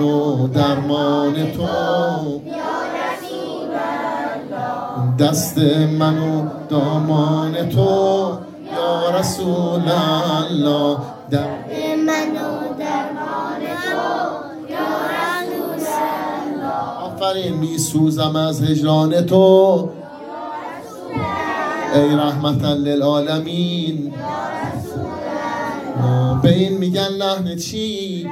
و درمان تو. دست من و دامان تو. یا رسول الله. در من و درمان تو. یا رسول الله. آفرین می سوزم از هجران تو. ای رحمتا للعالمین. به این میگن لحن چی؟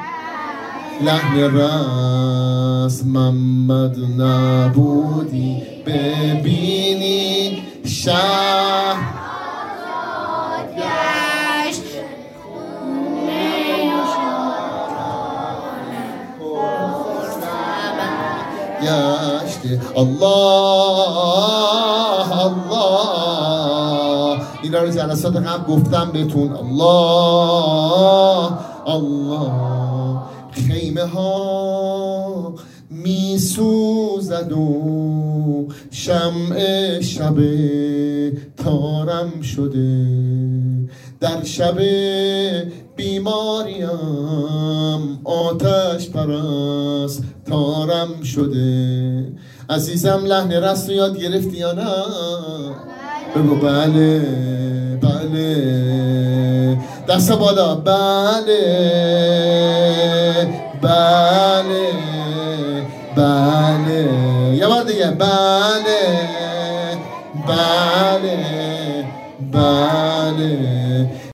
لحن رس محمد نبودی ببینی شهر گشته الله الله. اینا رو جلسات قبل گفتم بهتون. الله الله. خیمه ها می سوزد و شمع شب تارم شده. در شب بیماریم آتش پرست تارم شده. عزیزم لحن رست رو یاد گرفتی یا نه؟ بگو بله بله. دست بالا بله. بله بله یه بار دیگه بله بله بله